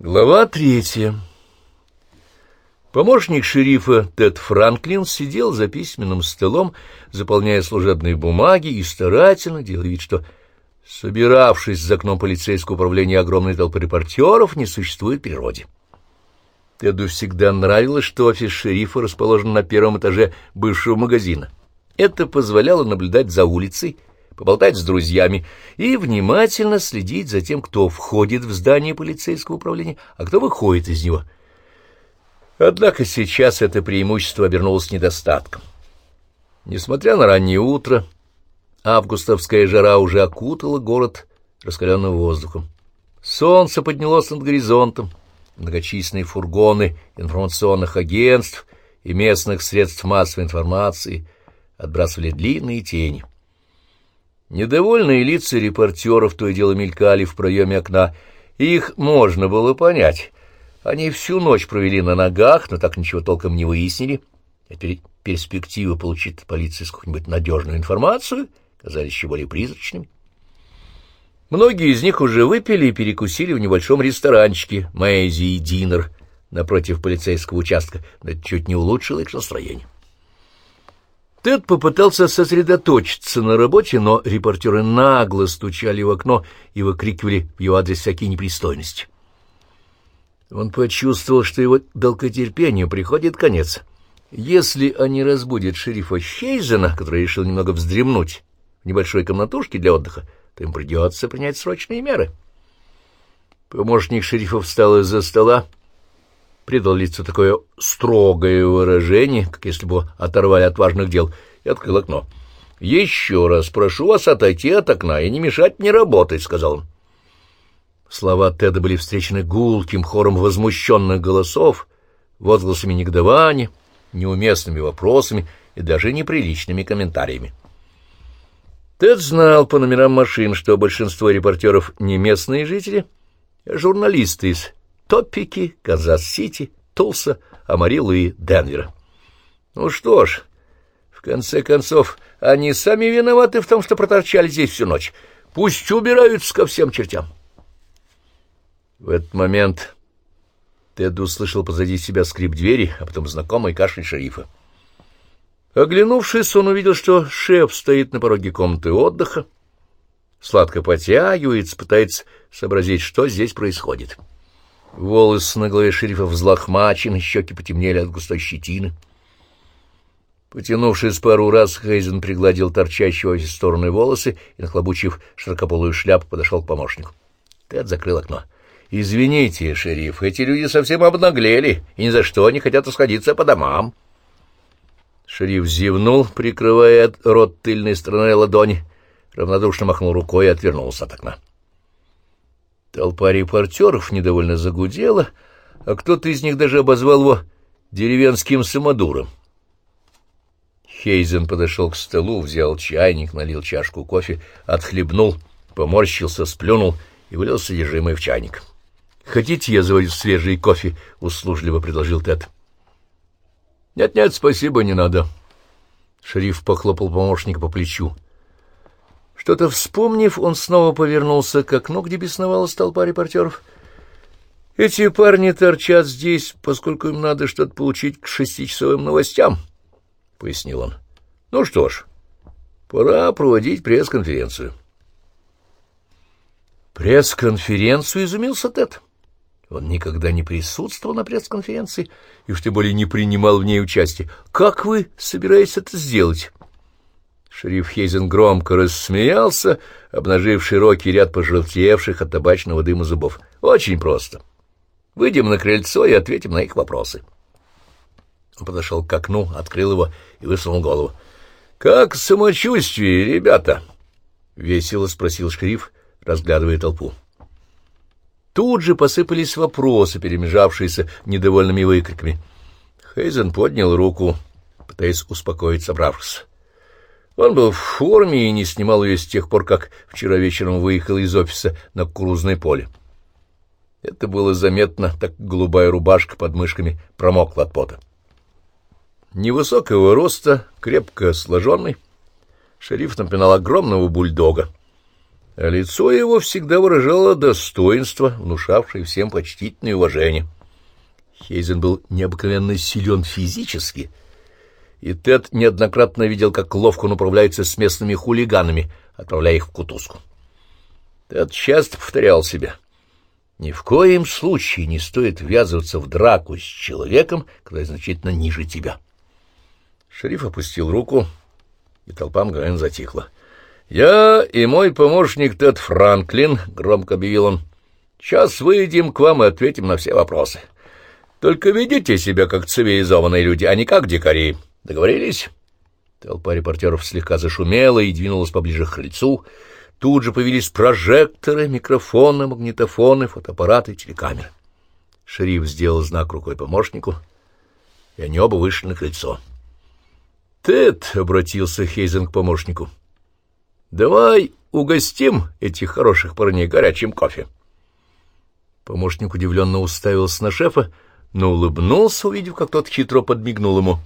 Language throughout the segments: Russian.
Глава третья. Помощник шерифа Тед Франклин сидел за письменным столом, заполняя служебные бумаги и старательно делая вид, что, собиравшись за окном полицейского управления огромной толпы репортеров, не существует природе. Теду всегда нравилось, что офис шерифа расположен на первом этаже бывшего магазина. Это позволяло наблюдать за улицей, поболтать с друзьями и внимательно следить за тем, кто входит в здание полицейского управления, а кто выходит из него. Однако сейчас это преимущество обернулось недостатком. Несмотря на раннее утро, августовская жара уже окутала город раскаленным воздухом. Солнце поднялось над горизонтом, многочисленные фургоны информационных агентств и местных средств массовой информации отбрасывали длинные тени. Недовольные лица репортеров то и дело мелькали в проеме окна, их можно было понять. Они всю ночь провели на ногах, но так ничего толком не выяснили. А перспективы получить от полиции какую-нибудь надежную информацию казались еще более призрачными. Многие из них уже выпили и перекусили в небольшом ресторанчике «Мэйзи и Динер» напротив полицейского участка, но это чуть не улучшило их настроение. Тед попытался сосредоточиться на работе, но репортеры нагло стучали в окно и выкрикивали в его адрес всякие непристойности. Он почувствовал, что его долготерпению приходит конец. Если они разбудят шерифа Хейзена, который решил немного вздремнуть в небольшой комнатушке для отдыха, то им придется принять срочные меры. Помощник шерифа встал из-за стола, придал лицу такое строгое выражение, как если бы оторвали от важных дел, и открыл окно. — Еще раз прошу вас отойти от окна и не мешать мне работать, — сказал он. Слова Теда были встречены гулким хором возмущенных голосов, возгласами негодования, неуместными вопросами и даже неприличными комментариями. Тед знал по номерам машин, что большинство репортеров не местные жители, а журналисты из Топики, Канзас-Сити, Тулса, Амарилло и Денвера. Ну что ж, в конце концов, они сами виноваты в том, что проторчали здесь всю ночь. Пусть убираются ко всем чертям. В этот момент Тед услышал позади себя скрип двери, а потом знакомый кашель шерифа. Оглянувшись, он увидел, что шеф стоит на пороге комнаты отдыха, сладко потягивается, пытается сообразить, что здесь происходит. — Волосы на голове шерифа взлохмачены, щеки потемнели от густой щетины. Потянувшись пару раз, Хейзен пригладил торчащие в стороны волосы и, нахлобучив широкополую шляпу, подошел к помощнику. Тед закрыл окно. — Извините, шериф, эти люди совсем обнаглели и ни за что не хотят расходиться по домам. Шериф зевнул, прикрывая рот тыльной стороной ладони, равнодушно махнул рукой и отвернулся от окна. Толпа репортеров недовольно загудела, а кто-то из них даже обозвал его деревенским самодуром. Хейзен подошел к столу, взял чайник, налил чашку кофе, отхлебнул, поморщился, сплюнул и вылил содержимое в чайник. — Хотите, я заварю свежий кофе? — услужливо предложил Тед. «Нет, — Нет-нет, спасибо, не надо. Шериф похлопал помощника по плечу. Что-то вспомнив, он снова повернулся к окну, где бесновалась толпа репортеров. «Эти парни торчат здесь, поскольку им надо что-то получить к шестичасовым новостям», — пояснил он. «Ну что ж, пора проводить пресс-конференцию». «Пресс-конференцию?» — изумился Тед. Он никогда не присутствовал на пресс-конференции и уж тем более не принимал в ней участие. «Как вы собираетесь это сделать?» Шериф Хейзен громко рассмеялся, обнажив широкий ряд пожелтевших от табачного дыма зубов. «Очень просто. Выйдем на крыльцо и ответим на их вопросы». Он подошел к окну, открыл его и высунул голову. «Как самочувствие, ребята?» — весело спросил шериф, разглядывая толпу. Тут же посыпались вопросы, перемежавшиеся недовольными выкриками. Хейзен поднял руку, пытаясь успокоить собравшихся. Он был в форме и не снимал ее с тех пор, как вчера вечером выехал из офиса на кукурузное поле. Это было заметно, так голубая рубашка под мышками промокла от пота. Невысокого роста, крепко сложенный, шериф напоминал огромного бульдога. а лицо его всегда выражало достоинство, внушавшее всем почтительное уважение. Хейзен был необыкновенно силен физически, и Тед неоднократно видел, как ловко он управляется с местными хулиганами, отправляя их в кутузку. Тед часто повторял себя. Ни в коем случае не стоит ввязываться в драку с человеком, который значительно ниже тебя. Шериф опустил руку, и толпа мгновенно затихла. «Я и мой помощник Тед Франклин», — громко объявил он, — «сейчас выйдем к вам и ответим на все вопросы. Только ведите себя как цивилизованные люди, а не как дикари. Договорились?» Толпа репортеров слегка зашумела и двинулась поближе к крыльцу. Тут же появились прожекторы, микрофоны, магнитофоны, фотоаппараты, телекамеры. Шериф сделал знак рукой помощнику, и они оба вышли на крыльцо. «Тед», — обратился Хейзен к помощнику, — Давай угостим этих хороших парней горячим кофе. Помощник удивленно уставился на шефа, но улыбнулся, увидев, как тот хитро подмигнул ему.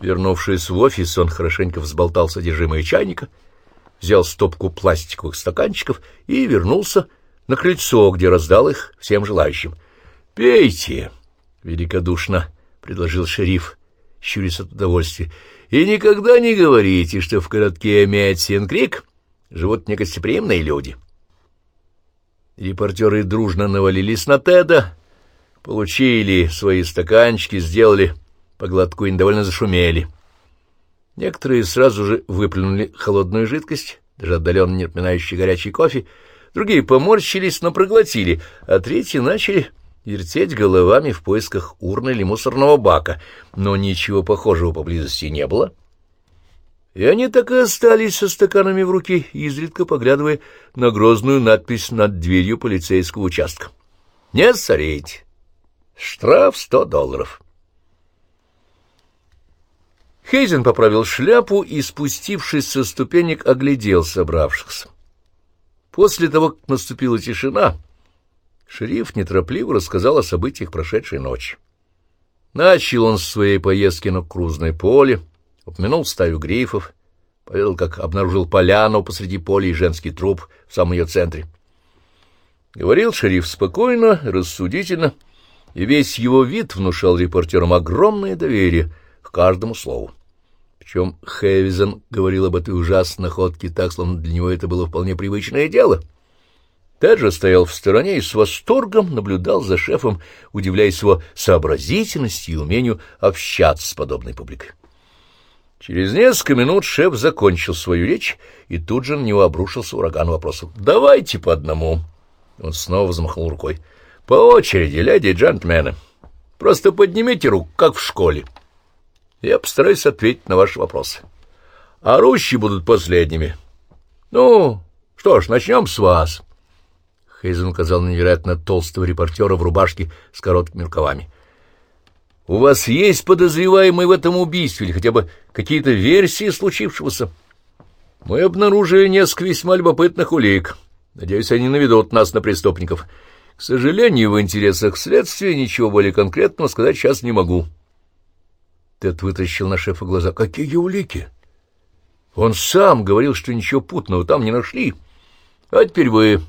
Вернувшись в офис, он хорошенько взболтал содержимое чайника, взял стопку пластиковых стаканчиков и вернулся на крыльцо, где раздал их всем желающим. — Пейте! — великодушно предложил шериф, щурясь от удовольствия. — И никогда не говорите, что в городке Мэтсин-Крик живут негостеприимные люди. Репортеры дружно навалились на Теда, получили свои стаканчики, сделали по глотку и довольно зашумели. Некоторые сразу же выплюнули холодную жидкость, даже отдаленно не напоминающий горячий кофе, другие поморщились, но проглотили, а третьи начали вертеть головами в поисках урны или мусорного бака, но ничего похожего поблизости не было. И они так и остались со стаканами в руке, изредка поглядывая на грозную надпись над дверью полицейского участка. «Не сорить! Штраф сто долларов!» Хейзен поправил шляпу и, спустившись со ступенек, оглядел собравшихся. После того, как наступила тишина, шериф неторопливо рассказал о событиях прошедшей ночи. Начал он с своей поездки на крузное поле, упомянул стаю грифов, поведал, как обнаружил поляну посреди поля и женский труп в самом ее центре. Говорил шериф спокойно, рассудительно, и весь его вид внушал репортерам огромное доверие к каждому слову. Причем Хэвизен говорил об этой ужасной находке так, словно для него это было вполне привычное дело. Тед же стоял в стороне и с восторгом наблюдал за шефом, удивляясь его сообразительности и умению общаться с подобной публикой. Через несколько минут шеф закончил свою речь, и тут же на него обрушился ураган вопросов. «Давайте по одному». Он снова взмахнул рукой. «По очереди, леди и джентльмены. Просто поднимите руку, как в школе. Я постараюсь ответить на ваши вопросы. А рущи будут последними. Ну, что ж, начнем с вас». Хейзен указал на невероятно толстого репортера в рубашке с короткими рукавами. У вас есть подозреваемый в этом убийстве или хотя бы какие-то версии случившегося? Мы обнаружили несколько весьма любопытных улик. Надеюсь, они наведут нас на преступников. К сожалению, в интересах следствия ничего более конкретного сказать сейчас не могу. Тед вытащил на шефа глаза. Какие улики? Он сам говорил, что ничего путного там не нашли. А теперь вы...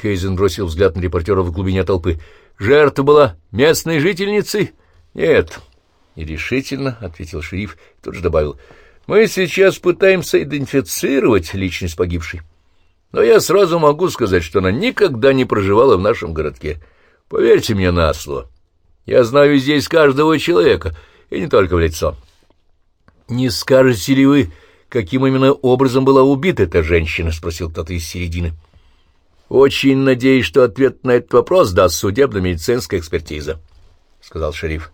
Хейзен бросил взгляд на репортера в глубине толпы. Жертва была местной жительницей? Нет. Нерешительно, — ответил шериф и тут же добавил. Мы сейчас пытаемся идентифицировать личность погибшей. Но я сразу могу сказать, что она никогда не проживала в нашем городке. Поверьте мне на слово. Я знаю здесь каждого человека, и не только в лицо. Не скажете ли вы, каким именно образом была убита эта женщина? — спросил кто-то из середины. — очень надеюсь, что ответ на этот вопрос даст судебно-медицинская экспертиза, — сказал шериф.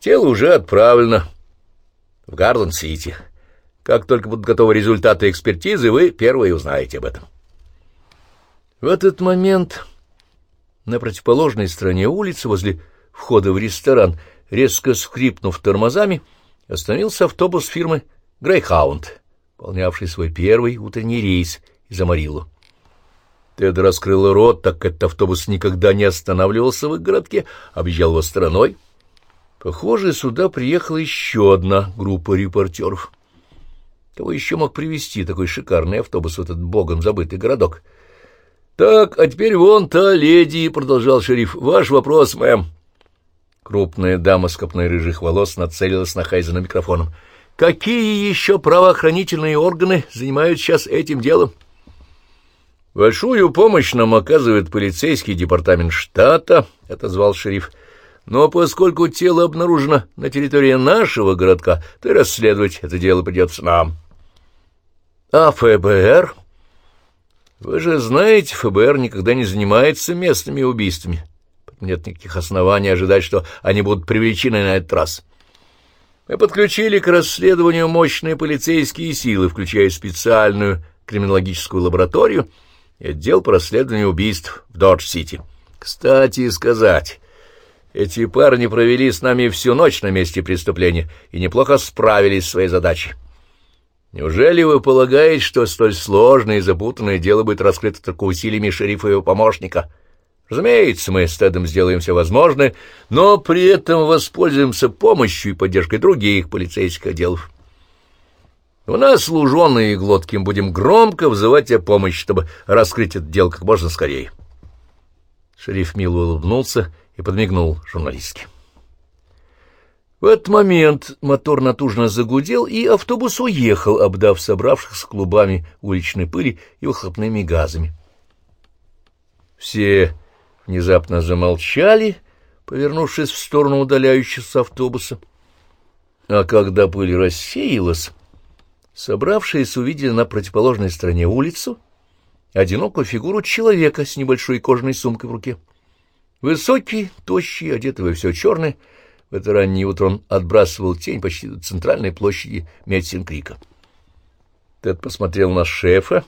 Тело уже отправлено в Гарланд-Сити. Как только будут готовы результаты экспертизы, вы первые узнаете об этом. В этот момент на противоположной стороне улицы, возле входа в ресторан, резко скрипнув тормозами, остановился автобус фирмы «Грейхаунд», выполнявший свой первый утренний рейс из Амарилло. Тед раскрыл рот, так как этот автобус никогда не останавливался в их городке, объезжал его стороной. Похоже, сюда приехала еще одна группа репортеров. Кого еще мог привезти такой шикарный автобус в этот богом забытый городок? — Так, а теперь вон та леди, — продолжал шериф. — Ваш вопрос, мэм. Крупная дама с копной рыжих волос нацелилась на Хайзена микрофоном. — Какие еще правоохранительные органы занимают сейчас этим делом? — Большую помощь нам оказывает полицейский департамент штата, — отозвал шериф. — Но поскольку тело обнаружено на территории нашего городка, то расследовать это дело придется нам. — А ФБР? — Вы же знаете, ФБР никогда не занимается местными убийствами. — нет никаких оснований ожидать, что они будут привлечены на этот раз. Мы подключили к расследованию мощные полицейские силы, включая специальную криминологическую лабораторию и отдел по расследованию убийств в Додж-Сити. Кстати сказать, эти парни провели с нами всю ночь на месте преступления и неплохо справились с своей задачей. Неужели вы полагаете, что столь сложное и запутанное дело будет раскрыто только усилиями шерифа и его помощника — Разумеется, мы с Тедом сделаем все возможное, но при этом воспользуемся помощью и поддержкой других полицейских отделов. У нас, луженые и глотким, будем громко взывать о помощи, чтобы раскрыть это дело как можно скорее. Шериф мило улыбнулся и подмигнул журналистке. В этот момент мотор натужно загудел, и автобус уехал, обдав собравшихся клубами уличной пыли и выхлопными газами. Все внезапно замолчали, повернувшись в сторону удаляющегося автобуса. А когда пыль рассеялась, собравшиеся увидели на противоположной стороне улицу одинокую фигуру человека с небольшой кожаной сумкой в руке. Высокий, тощий, одетый во все черное, в это раннее утро он отбрасывал тень почти до центральной площади Медсинкрика. Тед посмотрел на шефа,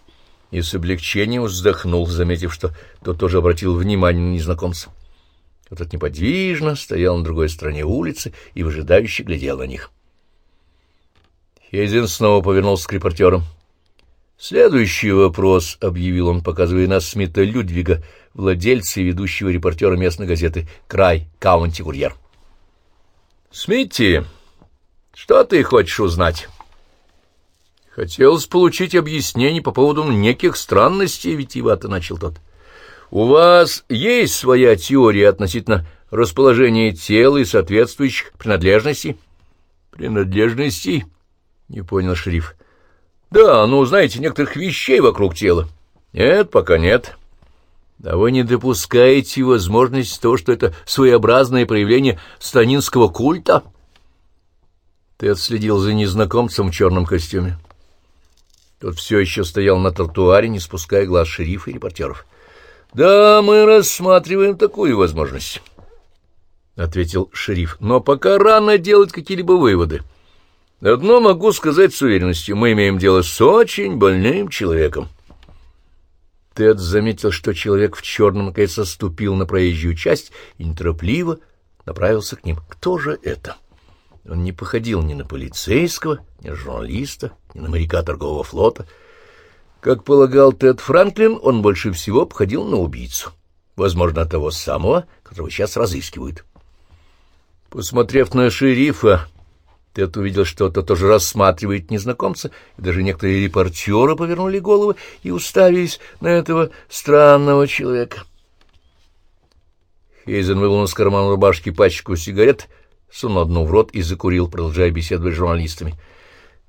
и с облегчением вздохнул, заметив, что тот тоже обратил внимание на незнакомца. Этот неподвижно стоял на другой стороне улицы и выжидающе глядел на них. Хейзен снова повернулся к репортерам. «Следующий вопрос», — объявил он, показывая на Смита Людвига, владельца и ведущего репортера местной газеты «Край Каунти-Курьер». «Смитти, что ты хочешь узнать?» Хотелось получить объяснение по поводу неких странностей, витиевато начал тот. У вас есть своя теория относительно расположения тела и соответствующих принадлежностей? Принадлежностей? Не понял шериф. Да, ну, знаете, некоторых вещей вокруг тела. Нет, пока нет. Да вы не допускаете возможности того, что это своеобразное проявление станинского культа? Ты отследил за незнакомцем в черном костюме. Тот все еще стоял на тротуаре, не спуская глаз шерифа и репортеров. — Да, мы рассматриваем такую возможность, — ответил шериф. — Но пока рано делать какие-либо выводы. Одно могу сказать с уверенностью. Мы имеем дело с очень больным человеком. Тед заметил, что человек в черном наконец ступил на проезжую часть и неторопливо направился к ним. Кто же это? — он не походил ни на полицейского, ни на журналиста, ни на моряка торгового флота. Как полагал Тед Франклин, он больше всего походил на убийцу. Возможно, того самого, которого сейчас разыскивают. Посмотрев на шерифа, Тед увидел, что тот тоже рассматривает незнакомца, и даже некоторые репортеры повернули головы и уставились на этого странного человека. Хейзен вынул из кармана рубашки пачку сигарет сунул одну в рот и закурил, продолжая беседовать с журналистами.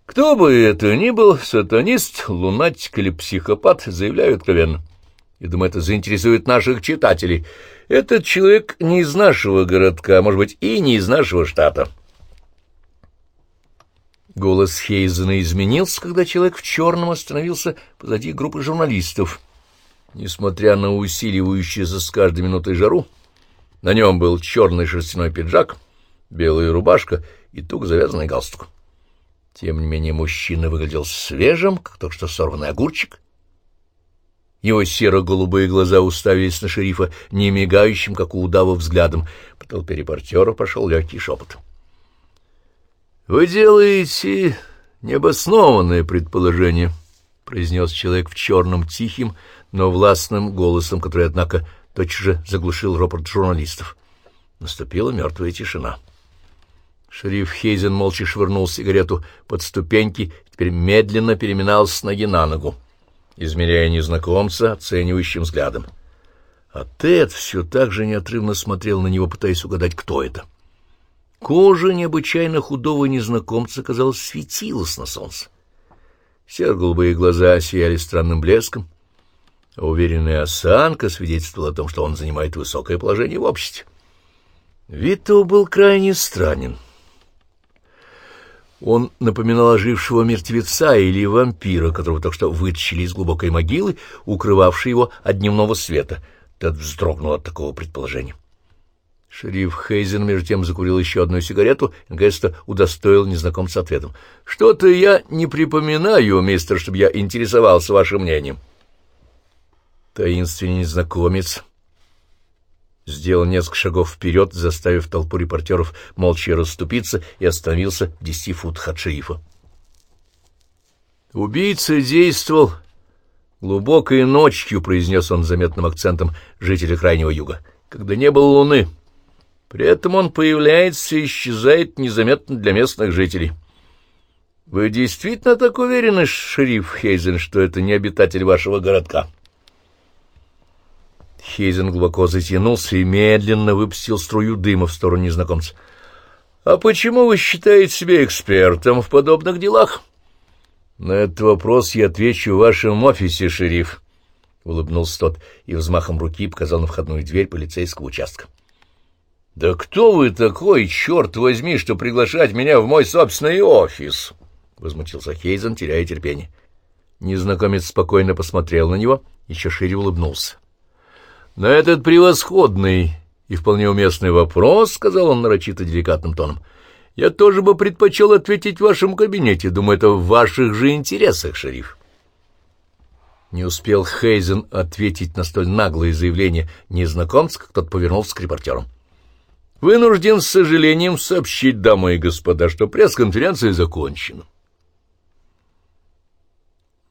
Кто бы это ни был, сатанист, лунатик или психопат, заявляю откровенно. И думаю, это заинтересует наших читателей. Этот человек не из нашего городка, а, может быть, и не из нашего штата. Голос Хейзена изменился, когда человек в черном остановился позади группы журналистов. Несмотря на усиливающуюся с каждой минутой жару, на нем был черный шерстяной пиджак — белая рубашка и туго завязанный галстук. Тем не менее мужчина выглядел свежим, как только что сорванный огурчик. Его серо-голубые глаза уставились на шерифа, не мигающим, как у удава, взглядом. По толпе репортера пошел легкий шепот. — Вы делаете необоснованное предположение, — произнес человек в черном тихим, но властным голосом, который, однако, тотчас же заглушил ропот журналистов. Наступила мертвая тишина. — Шериф Хейзен молча швырнул сигарету под ступеньки, теперь медленно переминался с ноги на ногу, измеряя незнакомца оценивающим взглядом. А Тед все так же неотрывно смотрел на него, пытаясь угадать, кто это. Кожа необычайно худого незнакомца, казалось, светилась на солнце. Серо-голубые глаза сияли странным блеском, а уверенная осанка свидетельствовала о том, что он занимает высокое положение в обществе. Вид его был крайне странен. Он напоминал ожившего мертвеца или вампира, которого только что вытащили из глубокой могилы, укрывавшей его от дневного света — Тед вздрогнул от такого предположения. Шериф Хейзен между тем закурил еще одну сигарету, и Геста удостоил незнакомца ответом. — Что-то я не припоминаю, мистер, чтобы я интересовался вашим мнением. Таинственный незнакомец сделал несколько шагов вперед, заставив толпу репортеров молча расступиться, и остановился в десяти футах от шерифа. Убийца действовал Глубокой ночью, — произнес он заметным акцентом жителя Крайнего Юга, — когда не было луны. При этом он появляется и исчезает незаметно для местных жителей. Вы действительно так уверены, шериф Хейзен, что это не обитатель вашего городка? Хейзен глубоко затянулся и медленно выпустил струю дыма в сторону незнакомца. — А почему вы считаете себя экспертом в подобных делах? — на этот вопрос я отвечу в вашем офисе, шериф, — улыбнулся тот и взмахом руки показал на входную дверь полицейского участка. — Да кто вы такой, черт возьми, что приглашать меня в мой собственный офис? — возмутился Хейзен, теряя терпение. Незнакомец спокойно посмотрел на него, еще шире улыбнулся. — На этот превосходный и вполне уместный вопрос, — сказал он нарочито деликатным тоном, — я тоже бы предпочел ответить в вашем кабинете. Думаю, это в ваших же интересах, шериф. Не успел Хейзен ответить на столь наглое заявление незнакомца, как тот повернулся к репортерам. Вынужден с сожалением сообщить, дамы и господа, что пресс-конференция закончена.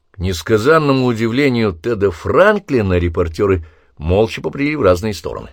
К несказанному удивлению Теда Франклина репортеры молча попрели в разные стороны.